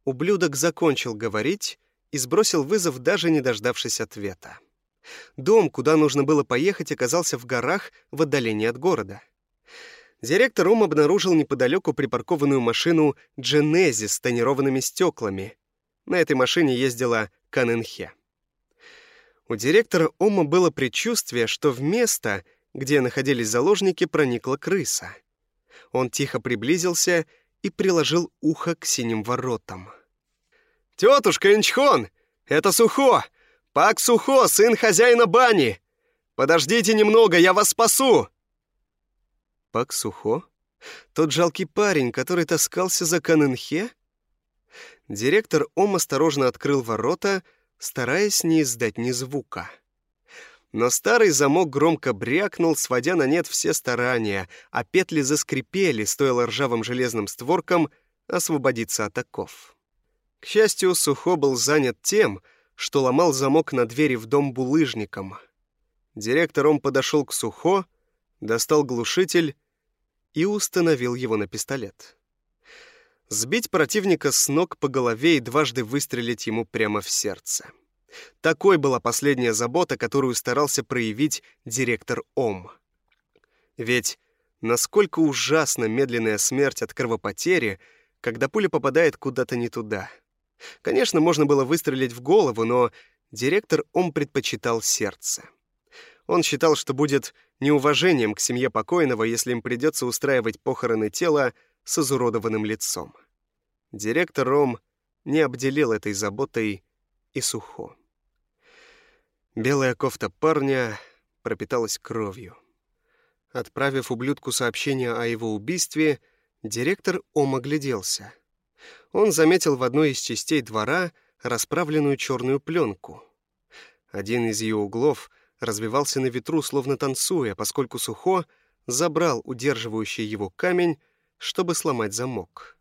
Ублюдок закончил говорить и сбросил вызов, даже не дождавшись ответа. Дом, куда нужно было поехать, оказался в горах в отдалении от города. Директор Рум обнаружил неподалеку припаркованную машину «Дженези» с тонированными стеклами. На этой машине ездила Каненхе. У директора Ома было предчувствие, что в место, где находились заложники, проникла крыса. Он тихо приблизился и приложил ухо к синим воротам. «Тетушка Инчхон! Это Сухо! Пак Сухо, сын хозяина бани! Подождите немного, я вас спасу!» Пак Сухо? Тот жалкий парень, который таскался за Каненхе? Директор Ом осторожно открыл ворота, стараясь не издать ни звука. Но старый замок громко брякнул, сводя на нет все старания, а петли заскрипели, стоило ржавым железным створкам освободиться от оков. К счастью, Сухо был занят тем, что ломал замок на двери в дом булыжником. Директором подошел к Сухо, достал глушитель и установил его на пистолет. Сбить противника с ног по голове и дважды выстрелить ему прямо в сердце. Такой была последняя забота, которую старался проявить директор ОМ. Ведь насколько ужасна медленная смерть от кровопотери, когда пуля попадает куда-то не туда — Конечно, можно было выстрелить в голову, но директор он предпочитал сердце. Он считал, что будет неуважением к семье покойного, если им придется устраивать похороны тела с изуродованным лицом. Директор Ром не обделил этой заботой и сухо. Белая кофта парня пропиталась кровью. Отправив ублюдку сообщение о его убийстве, директор Ом огляделся — он заметил в одной из частей двора расправленную черную пленку. Один из ее углов развивался на ветру, словно танцуя, поскольку Сухо забрал удерживающий его камень, чтобы сломать замок.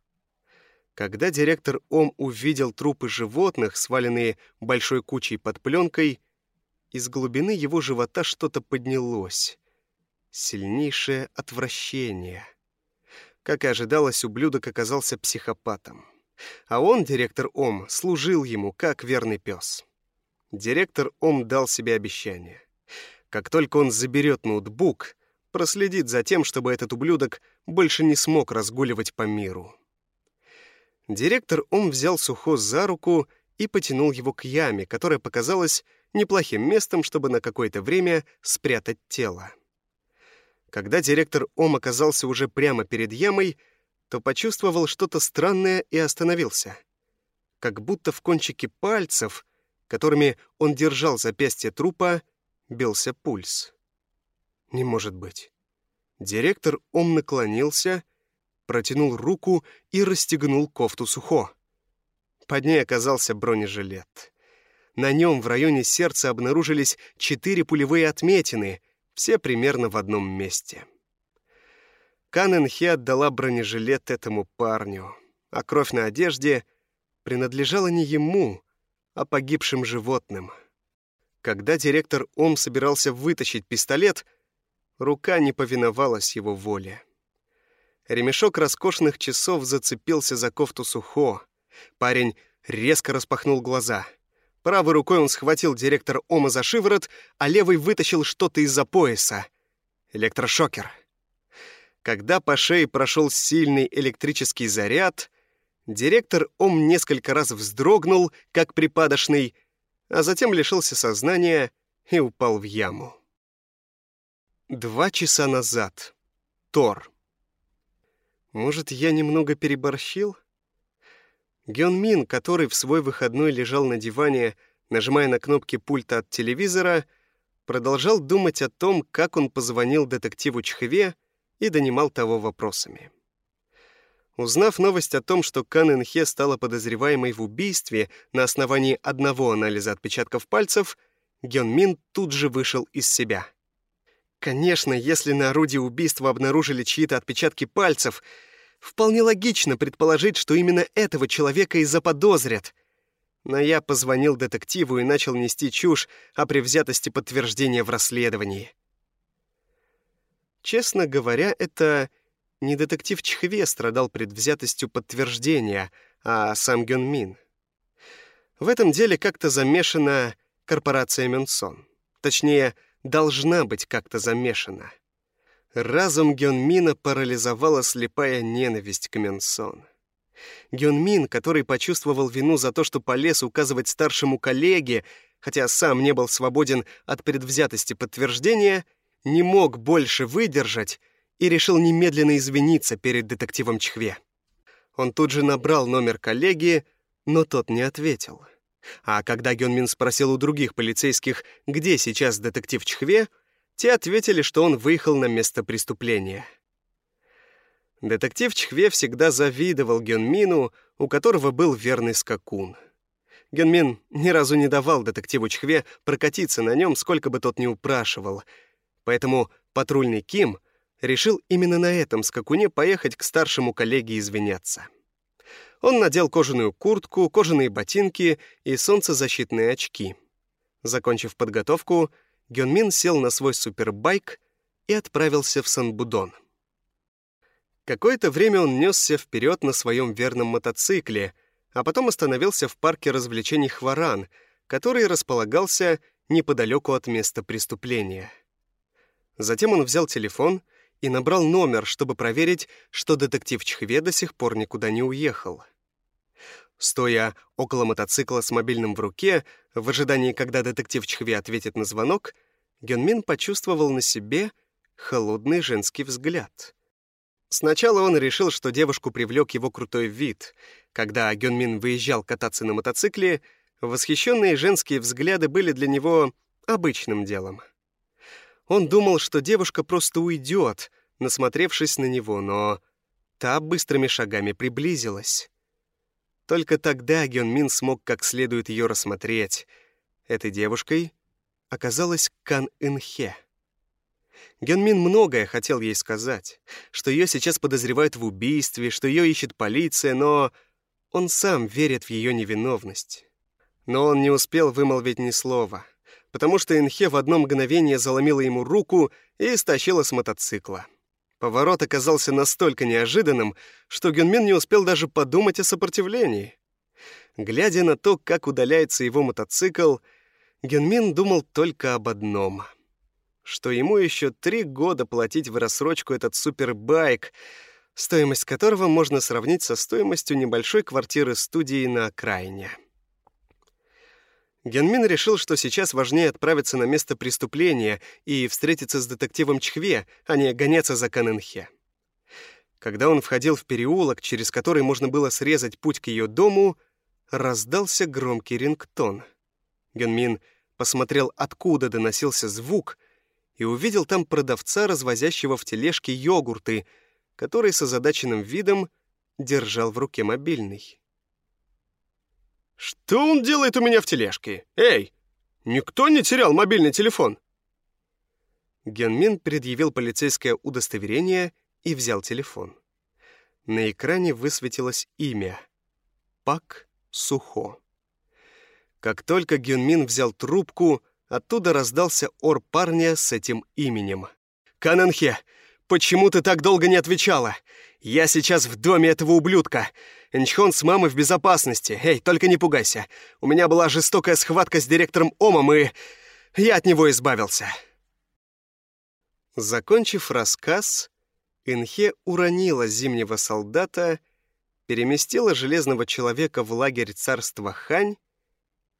Когда директор Ом увидел трупы животных, сваленные большой кучей под пленкой, из глубины его живота что-то поднялось. Сильнейшее отвращение — как и ожидалось, ублюдок оказался психопатом. А он, директор Ом, служил ему, как верный пес. Директор Ом дал себе обещание. Как только он заберет ноутбук, проследит за тем, чтобы этот ублюдок больше не смог разгуливать по миру. Директор Ом взял Сухо за руку и потянул его к яме, которая показалась неплохим местом, чтобы на какое-то время спрятать тело. Когда директор Ом оказался уже прямо перед ямой, то почувствовал что-то странное и остановился. Как будто в кончике пальцев, которыми он держал запястье трупа, бился пульс. Не может быть. Директор Ом наклонился, протянул руку и расстегнул кофту Сухо. Под ней оказался бронежилет. На нем в районе сердца обнаружились четыре пулевые отметины, все примерно в одном месте. Канен Хе отдала бронежилет этому парню, а кровь на одежде принадлежала не ему, а погибшим животным. Когда директор Ом собирался вытащить пистолет, рука не повиновалась его воле. Ремешок роскошных часов зацепился за кофту Сухо. Парень резко распахнул глаза. Правой рукой он схватил директор Ома за шиворот, а левой вытащил что-то из-за пояса. Электрошокер. Когда по шее прошел сильный электрический заряд, директор Ом несколько раз вздрогнул, как припадочный, а затем лишился сознания и упал в яму. Два часа назад. Тор. Может, я немного переборщил? Гён Мин, который в свой выходной лежал на диване, нажимая на кнопки пульта от телевизора, продолжал думать о том, как он позвонил детективу Чхве и донимал того вопросами. Узнав новость о том, что Кан Инхе стала подозреваемой в убийстве на основании одного анализа отпечатков пальцев, Гён Мин тут же вышел из себя. Конечно, если на орудии убийства обнаружили чьи-то отпечатки пальцев, вполне логично предположить, что именно этого человека и заподозрят. Но я позвонил детективу и начал нести чушь о превзятости подтверждения в расследовании. Честно говоря, это не детектив Чхве страдал предвзятостью подтверждения, а сам Гён Мин. В этом деле как-то замешана корпорация Мюнсон. Точнее, должна быть как-то замешана. Разум Гёнмина парализовала слепая ненависть к Мюнсон. Гёнмин, который почувствовал вину за то, что полез указывать старшему коллеге, хотя сам не был свободен от предвзятости подтверждения, не мог больше выдержать и решил немедленно извиниться перед детективом Чхве. Он тут же набрал номер коллеги, но тот не ответил. А когда Гёнмин спросил у других полицейских, где сейчас детектив Чхве, те ответили, что он выехал на место преступления. Детектив Чхве всегда завидовал Гёнмину, у которого был верный скакун. Гёнмин ни разу не давал детективу Чхве прокатиться на нем, сколько бы тот ни упрашивал — Поэтому патрульный Ким решил именно на этом скакуне поехать к старшему коллеге извиняться. Он надел кожаную куртку, кожаные ботинки и солнцезащитные очки. Закончив подготовку, Гёнмин сел на свой супербайк и отправился в Санбудон. Какое-то время он несся вперед на своем верном мотоцикле, а потом остановился в парке развлечений Хваран, который располагался неподалеку от места преступления. Затем он взял телефон и набрал номер, чтобы проверить, что детектив Чхве до сих пор никуда не уехал. Стоя около мотоцикла с мобильным в руке, в ожидании, когда детектив Чхве ответит на звонок, Гёнмин почувствовал на себе холодный женский взгляд. Сначала он решил, что девушку привлек его крутой вид. Когда Гёнмин выезжал кататься на мотоцикле, восхищенные женские взгляды были для него обычным делом. Он думал, что девушка просто уйдет, насмотревшись на него, но та быстрыми шагами приблизилась. Только тогда Гён Мин смог как следует ее рассмотреть. Этой девушкой оказалась Кан Инхе. Гён Мин многое хотел ей сказать, что ее сейчас подозревают в убийстве, что ее ищет полиция, но он сам верит в ее невиновность. Но он не успел вымолвить ни слова — потому что Инхе в одно мгновение заломила ему руку и стащила с мотоцикла. Поворот оказался настолько неожиданным, что Гюнмин не успел даже подумать о сопротивлении. Глядя на то, как удаляется его мотоцикл, Гюнмин думал только об одном — что ему еще три года платить в рассрочку этот супербайк, стоимость которого можно сравнить со стоимостью небольшой квартиры-студии на окраине. Генмин решил, что сейчас важнее отправиться на место преступления и встретиться с детективом Чхве, а не гоняться за Канэнхе. Когда он входил в переулок, через который можно было срезать путь к ее дому, раздался громкий рингтон. Генмин посмотрел, откуда доносился звук, и увидел там продавца, развозящего в тележке йогурты, который с озадаченным видом держал в руке мобильный. «Что он делает у меня в тележке? Эй, никто не терял мобильный телефон?» Генмин предъявил полицейское удостоверение и взял телефон. На экране высветилось имя — Пак Сухо. Как только Гюнмин взял трубку, оттуда раздался ор парня с этим именем. «Кананхе, почему ты так долго не отвечала? Я сейчас в доме этого ублюдка. Энчхон с мамой в безопасности. Эй, только не пугайся. У меня была жестокая схватка с директором Омом, и я от него избавился». Закончив рассказ, Инхе уронила зимнего солдата, переместила железного человека в лагерь царства Хань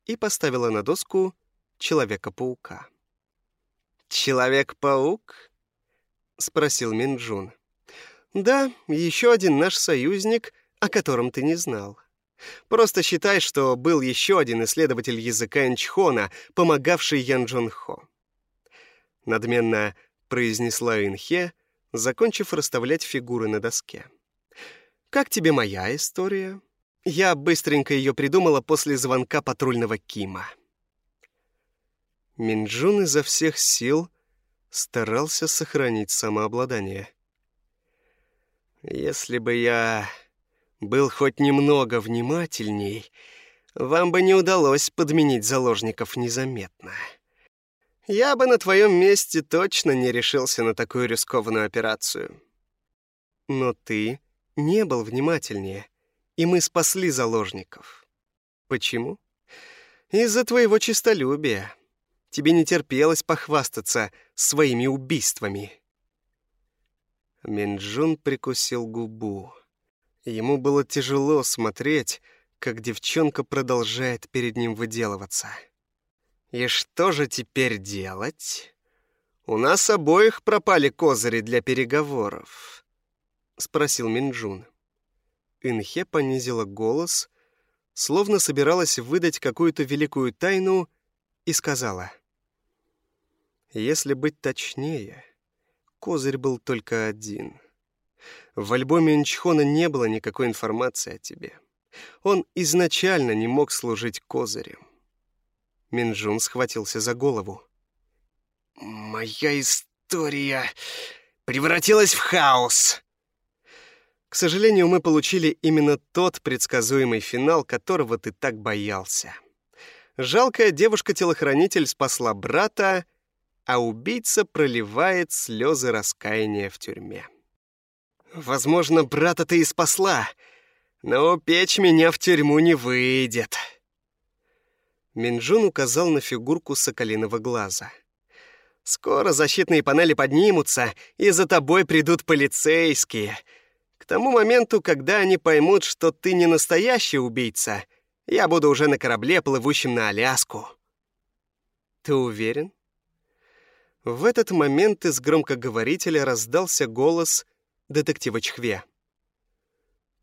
и поставила на доску Человека-паука. «Человек-паук?» — спросил Минджун. «Да, еще один наш союзник, о котором ты не знал. Просто считай, что был еще один исследователь языка Инчхона, помогавший Ян Джон Хо». Надменно произнесла Инхе, закончив расставлять фигуры на доске. «Как тебе моя история?» Я быстренько ее придумала после звонка патрульного Кима. Минджун изо всех сил старался сохранить самообладание. «Если бы я был хоть немного внимательней, вам бы не удалось подменить заложников незаметно. Я бы на твоем месте точно не решился на такую рискованную операцию. Но ты не был внимательнее» и мы спасли заложников. Почему? Из-за твоего честолюбия. Тебе не терпелось похвастаться своими убийствами. Минджун прикусил губу. Ему было тяжело смотреть, как девчонка продолжает перед ним выделываться. И что же теперь делать? У нас обоих пропали козыри для переговоров, спросил Минджун. Инхе понизила голос, словно собиралась выдать какую-то великую тайну, и сказала. «Если быть точнее, козырь был только один. В альбоме Инчхона не было никакой информации о тебе. Он изначально не мог служить козырем». Минджун схватился за голову. «Моя история превратилась в хаос!» К сожалению, мы получили именно тот предсказуемый финал, которого ты так боялся. Жалкая девушка-телохранитель спасла брата, а убийца проливает слезы раскаяния в тюрьме. Возможно, брата ты и спасла, но печь меня в тюрьму не выйдет. Минджун указал на фигурку соколиного глаза. Скоро защитные панели поднимутся, и за тобой придут полицейские — тому моменту, когда они поймут, что ты не настоящий убийца, я буду уже на корабле, плывущем на Аляску. Ты уверен? В этот момент из громкоговорителя раздался голос детектива Чхве.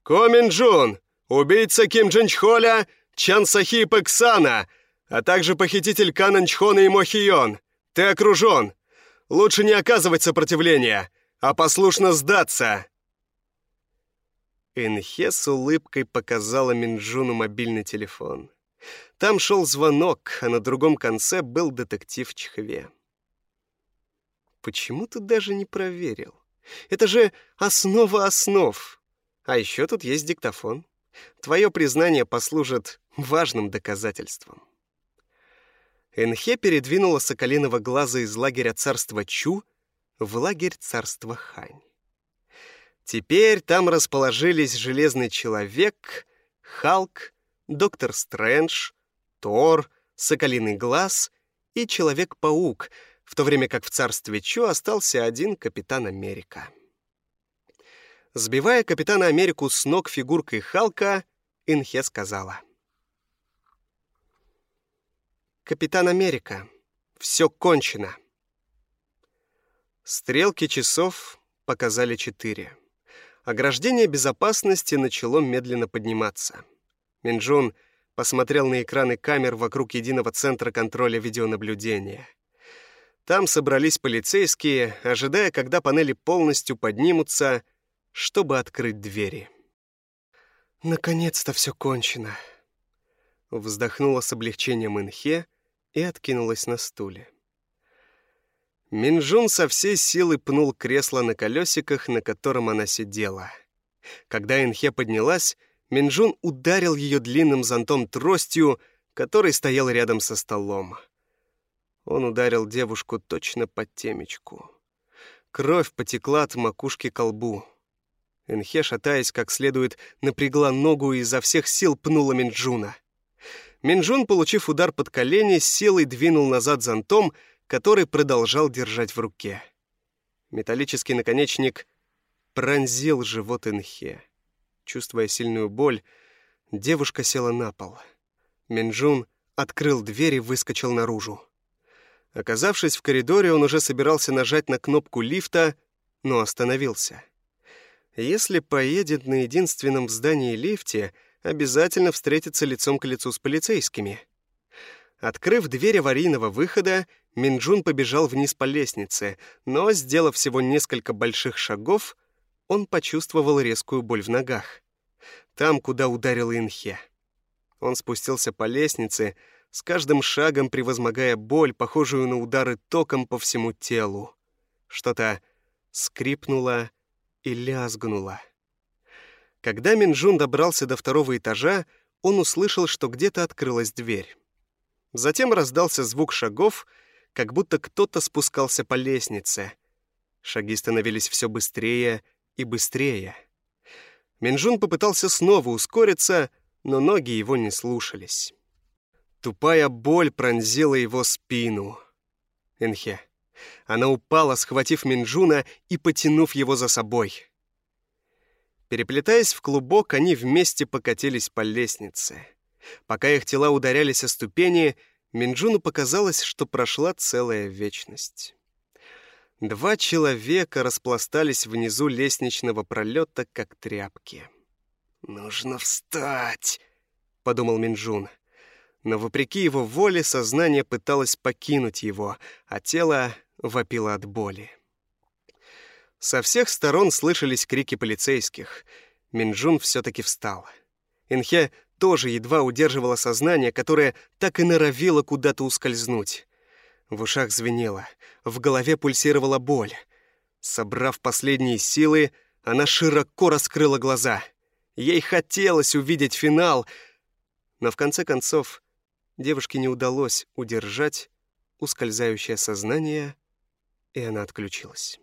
«Комин Джун, убийца Ким Джинчхоля, Чан Сахи Пэксана, а также похититель Канан Чхона и Мохион. Ты окружен. Лучше не оказывать сопротивления, а послушно сдаться. Энхе с улыбкой показала Минджуну мобильный телефон. Там шел звонок, а на другом конце был детектив Чхве. «Почему ты даже не проверил? Это же основа основ. А еще тут есть диктофон. Твое признание послужит важным доказательством». Энхе передвинула Соколиного глаза из лагеря царства Чу в лагерь царства Хань. Теперь там расположились Железный Человек, Халк, Доктор Стрэндж, Тор, Соколиный Глаз и Человек-паук, в то время как в царстве Чу остался один Капитан Америка. Сбивая Капитана Америку с ног фигуркой Халка, Инхе сказала. Капитан Америка. Все кончено. Стрелки часов показали четыре. Ограждение безопасности начало медленно подниматься. Минджун посмотрел на экраны камер вокруг единого центра контроля видеонаблюдения. Там собрались полицейские, ожидая, когда панели полностью поднимутся, чтобы открыть двери. «Наконец-то все кончено», — вздохнула с облегчением Инхе и откинулась на стуле. Минжун со всей силы пнул кресло на колесиках, на котором она сидела. Когда Инхе поднялась, Минжун ударил ее длинным зонтом тростью, который стоял рядом со столом. Он ударил девушку точно под темечку. Кровь потекла от макушки к колбу. Энхе, шатаясь как следует, напрягла ногу и изо всех сил пнула Минджуна. Минджун, получив удар под колени, силой двинул назад зонтом, который продолжал держать в руке. Металлический наконечник пронзил живот Инхе. Чувствуя сильную боль, девушка села на пол. Минджун открыл дверь и выскочил наружу. Оказавшись в коридоре, он уже собирался нажать на кнопку лифта, но остановился. Если поедет на единственном здании лифте, обязательно встретится лицом к лицу с полицейскими. Открыв дверь аварийного выхода, Минджун побежал вниз по лестнице, но, сделав всего несколько больших шагов, он почувствовал резкую боль в ногах. Там, куда ударил Инхе. Он спустился по лестнице, с каждым шагом превозмогая боль, похожую на удары током по всему телу. Что-то скрипнуло и лязгнуло. Когда Минджун добрался до второго этажа, он услышал, что где-то открылась дверь. Затем раздался звук шагов — как будто кто-то спускался по лестнице. Шаги становились все быстрее и быстрее. Минжун попытался снова ускориться, но ноги его не слушались. Тупая боль пронзила его спину. Энхе. Она упала, схватив Минджуна и потянув его за собой. Переплетаясь в клубок, они вместе покатились по лестнице. Пока их тела ударялись о ступени, Минджуну показалось, что прошла целая вечность. Два человека распластались внизу лестничного пролета, как тряпки. «Нужно встать!» — подумал Минджун. Но вопреки его воле сознание пыталось покинуть его, а тело вопило от боли. Со всех сторон слышались крики полицейских. Минджун все-таки встал. Инхе тоже едва удерживала сознание, которое так и норовило куда-то ускользнуть. В ушах звенело, в голове пульсировала боль. Собрав последние силы, она широко раскрыла глаза. Ей хотелось увидеть финал, но в конце концов девушке не удалось удержать ускользающее сознание, и она отключилась.